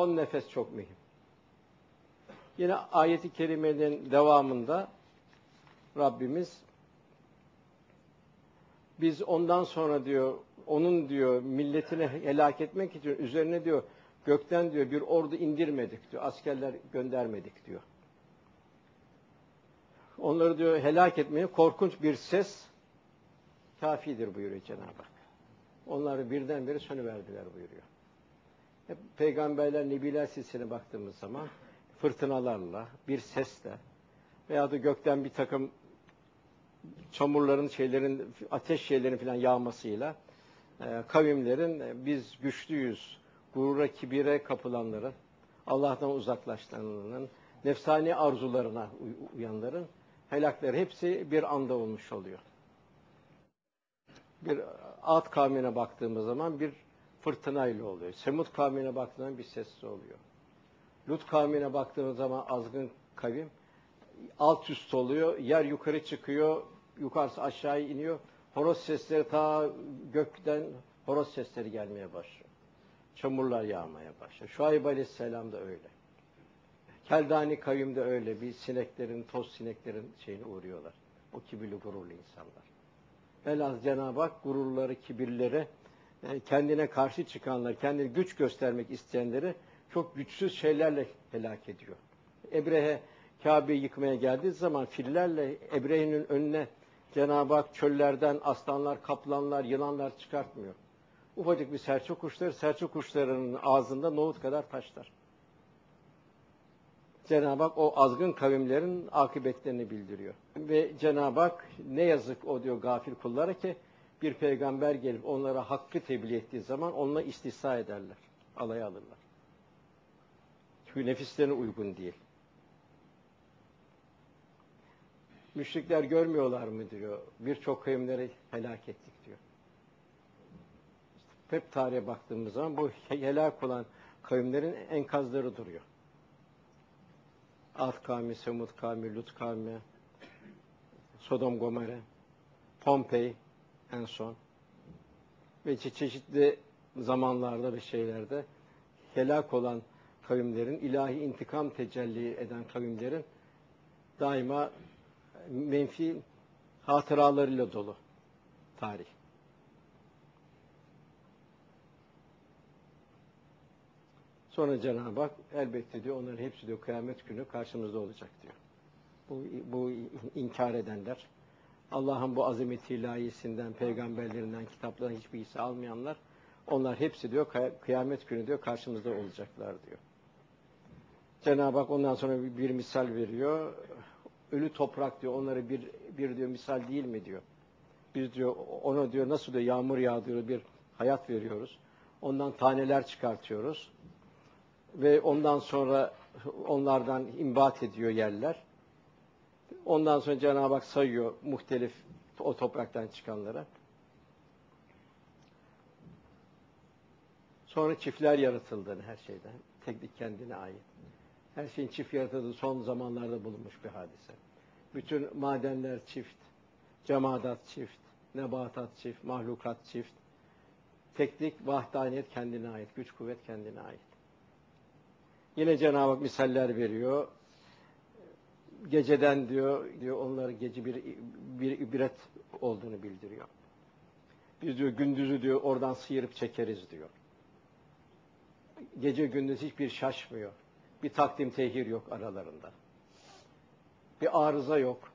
son nefes çok mühim. Yine ayeti kerimenin devamında Rabbimiz biz ondan sonra diyor onun diyor milletini helak etmek için üzerine diyor gökten diyor bir ordu indirmedik diyor. Askerler göndermedik diyor. Onları diyor helak etmeye korkunç bir ses kafidir buyuruyor Cenab-ı Hak. Onları birdenbire sönüverdiler buyuruyor. Peygamberler, nebiler silsiline baktığımız zaman fırtınalarla, bir sesle veya da gökten bir takım çamurların, şeylerin, ateş şeylerin falan yağmasıyla e, kavimlerin e, biz güçlüyüz, gurura, kibire kapılanların, Allah'tan uzaklaşanların, nefsani arzularına uyanların helakları hepsi bir anda olmuş oluyor. Bir Ad kavmine baktığımız zaman bir fırtınayla oluyor. Semut kavmine baktığımız zaman bir sesli oluyor. Lut kavmine baktığımız zaman azgın kavim alt üst oluyor, yer yukarı çıkıyor, yukarısı aşağı iniyor. Horoz sesleri ta gökten horoz sesleri gelmeye başlıyor. Çamurlar yağmaya başlıyor. Şuayb Aleyhisselam da öyle. Keldani kavim de öyle. Bir sineklerin, toz sineklerin şeyine uğruyorlar. O kibirli gururlu insanlar. Velhâsıl Cenab-ı Hak gururları, kibirleri, e, kendine karşı çıkanlar, kendine güç göstermek isteyenleri çok güçsüz şeylerle helak ediyor. Ebrehe Kabe'yi yıkmaya geldiği zaman fillerle Ebrehe'nin önüne Cenab-ı Hak çöllerden aslanlar, kaplanlar, yılanlar çıkartmıyor. Ufacık bir serçe kuşları, serçe kuşlarının ağzında nohut kadar taşlar. Cenab-ı Hak o azgın kavimlerin akıbetlerini bildiriyor. Ve Cenab-ı Hak ne yazık o diyor gafil kullara ki bir peygamber gelip onlara hakkı tebliğ ettiği zaman onunla istihsa ederler. Alaya alırlar. Çünkü nefislerine uygun değil. Müşrikler görmüyorlar mı diyor. Birçok kavimleri helak ettik diyor. Hep tarihe baktığımız zaman bu helak olan kavimlerin enkazları duruyor. Ad kavmi, Semud kavmi, Lut kavmi, Sodom Gomorre, Pompei en son ve çeşitli zamanlarda ve şeylerde helak olan kavimlerin, ilahi intikam tecelli eden kavimlerin daima menfi hatıralarıyla dolu tarih. Sonra Cenab-ı Hak elbette diyor onların hepsi diyor kıyamet günü karşımızda olacak diyor. Bu, bu inkar edenler, Allah'ın bu azameti ilahisinden, peygamberlerinden, kitaplarından hiçbir hisse almayanlar, onlar hepsi diyor kıyamet günü diyor karşımızda olacaklar diyor. Cenab-ı Hak ondan sonra bir, bir misal veriyor. Ölü toprak diyor onları bir, bir diyor misal değil mi diyor. Biz diyor ona diyor nasıl diyor yağmur yağdırıyor bir hayat veriyoruz. Ondan taneler çıkartıyoruz ve ondan sonra onlardan imbat ediyor yerler. Ondan sonra Cenab-ı Hak sayıyor muhtelif o topraktan çıkanlara. Sonra çiftler yaratıldığını her şeyden. Teknik kendine ait. Her şeyin çift yaratıldığı son zamanlarda bulunmuş bir hadise. Bütün madenler çift, cemadat çift, nebatat çift, mahlukat çift. Teknik vahdaniyet kendine ait, güç kuvvet kendine ait. Yine Cenab-ı Hak misaller veriyor. Geceden diyor, diyor onları gece bir, bir ibret olduğunu bildiriyor. Biz diyor gündüzü diyor oradan sıyırıp çekeriz diyor. Gece gündüz hiçbir şaşmıyor. Bir takdim tehir yok aralarında. Bir arıza yok.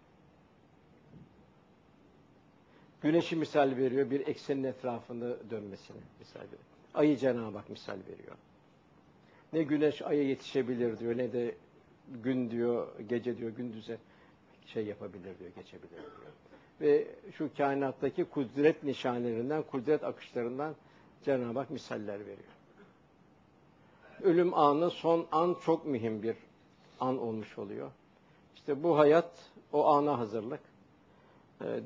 Güneşi misal veriyor, bir eksenin etrafında dönmesini misal veriyor. Ayı Cenab-ı Hak misal veriyor. Ne güneş aya yetişebilir diyor ne de gün diyor gece diyor gündüze şey yapabilir diyor geçebilir diyor. Ve şu kainattaki kudret nişanelerinden, kudret akışlarından Cenab-ı Hak misaller veriyor. Ölüm anı son an çok mühim bir an olmuş oluyor. İşte bu hayat o ana hazırlık.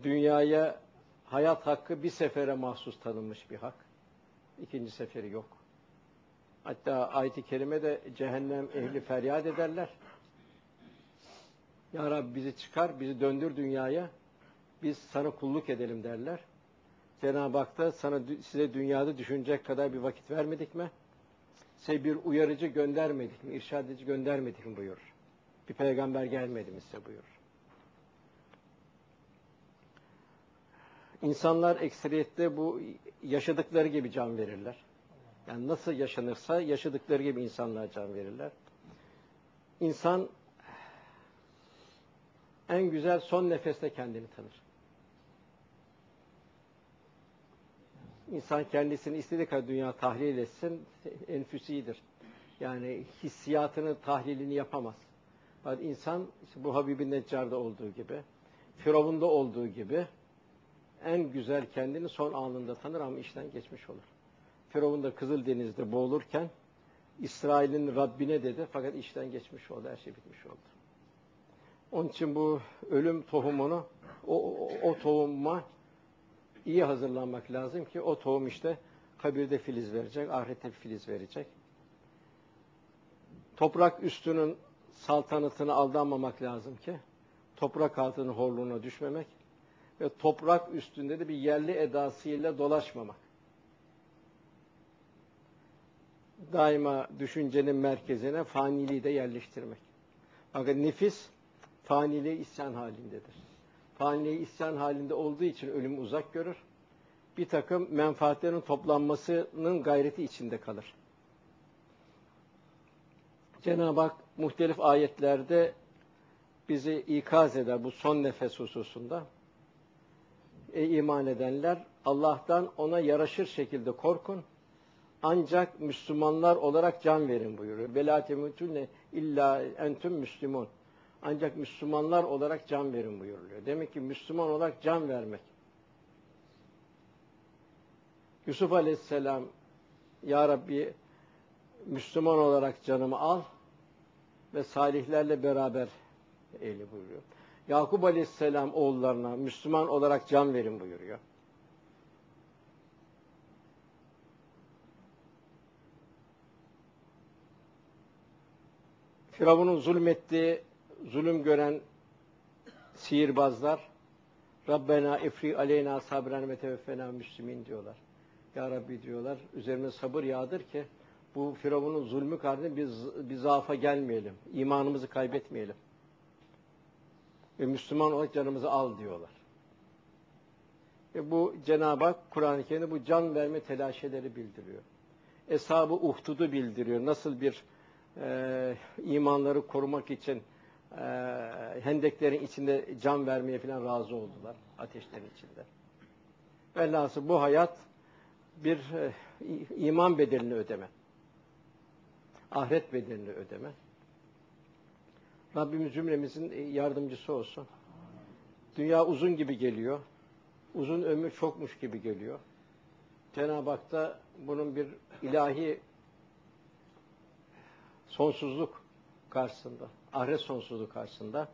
Dünyaya hayat hakkı bir sefere mahsus tanınmış bir hak. İkinci seferi yok. Hatta ayet-i kerimede cehennem ehli feryat ederler. Ya Rabbi bizi çıkar, bizi döndür dünyaya. Biz sana kulluk edelim derler. Cenab-ı Hak da sana size dünyada düşünecek kadar bir vakit vermedik mi? size bir uyarıcı göndermedik mi, irşad edici göndermedik mi buyurur. Bir peygamber gelmedi mi size buyurur. İnsanlar ekseriyette bu yaşadıkları gibi can verirler. Yani nasıl yaşanırsa yaşadıkları gibi insanlar can verirler. İnsan en güzel son nefeste kendini tanır. İnsan kendisini istediği kadar dünya tahlil etsin, enfüsidir. Yani hissiyatını, tahlilini yapamaz. Yani insan işte bu Habibin Neccar'da olduğu gibi, Firavun'da olduğu gibi en güzel kendini son anında tanır ama işten geçmiş olur. Firavun da Kızıldeniz'de boğulurken İsrail'in Rabbine dedi fakat işten geçmiş oldu, her şey bitmiş oldu. Onun için bu ölüm tohumunu o, o, o tohuma iyi hazırlanmak lazım ki o tohum işte kabirde filiz verecek, ahirette filiz verecek. Toprak üstünün saltanatını aldanmamak lazım ki toprak altının horluğuna düşmemek ve toprak üstünde de bir yerli edasıyla dolaşmamak. Daima düşüncenin merkezine faniliği de yerleştirmek. Bakın nefis faniliğe isyan halindedir. Faniliğe isyan halinde olduğu için ölüm uzak görür. Bir takım menfaatlerin toplanmasının gayreti içinde kalır. Cenab-ı Hak muhtelif ayetlerde bizi ikaz eder bu son nefes hususunda. Ey iman edenler Allah'tan ona yaraşır şekilde korkun. Ancak Müslümanlar olarak can verin buyuruyor. Bela temutünne illa entüm müslümun. Ancak Müslümanlar olarak can verin buyuruluyor. Demek ki Müslüman olarak can vermek. Yusuf Aleyhisselam Ya Rabbi Müslüman olarak canımı al ve salihlerle beraber eyle buyuruyor. Yakup Aleyhisselam oğullarına Müslüman olarak can verin buyuruyor. Firavun'un zulmettiği, zulüm gören sihirbazlar Rabbena ifri aleyna sabren ve teveffena müslimin diyorlar. Ya Rabbi diyorlar, üzerine sabır yağdır ki bu Firavun'un zulmü karşısında biz, biz zaafa gelmeyelim, imanımızı kaybetmeyelim. Ve Müslüman olarak canımızı al diyorlar. Ve bu Cenab-ı Hak Kur'an-ı Kerim'de bu can verme telaşeleri bildiriyor. Eshab-ı Uhdud'u bildiriyor. Nasıl bir e, imanları korumak için e, hendeklerin içinde can vermeye falan razı oldular. Ateşlerin içinde. Velhasıl bu hayat bir e, iman bedelini ödeme. Ahiret bedelini ödeme. Rabbimiz cümlemizin yardımcısı olsun. Dünya uzun gibi geliyor. Uzun ömür çokmuş gibi geliyor. Cenab-ı Hak da bunun bir ilahi sonsuzluk karşısında, ahiret sonsuzluğu karşısında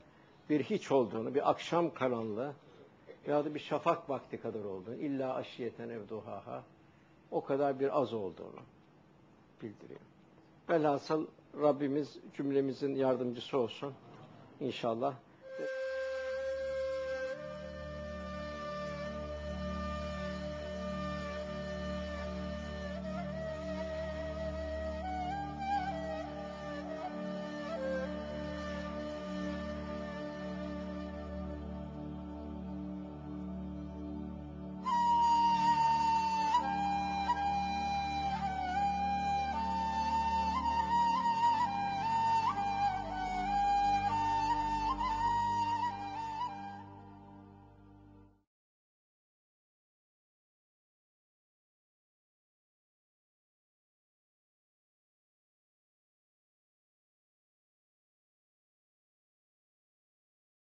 bir hiç olduğunu, bir akşam karanlığı ya da bir şafak vakti kadar olduğunu, illa aşiyeten evduhaha o kadar bir az olduğunu bildiriyor. Velhasıl Rabbimiz cümlemizin yardımcısı olsun. İnşallah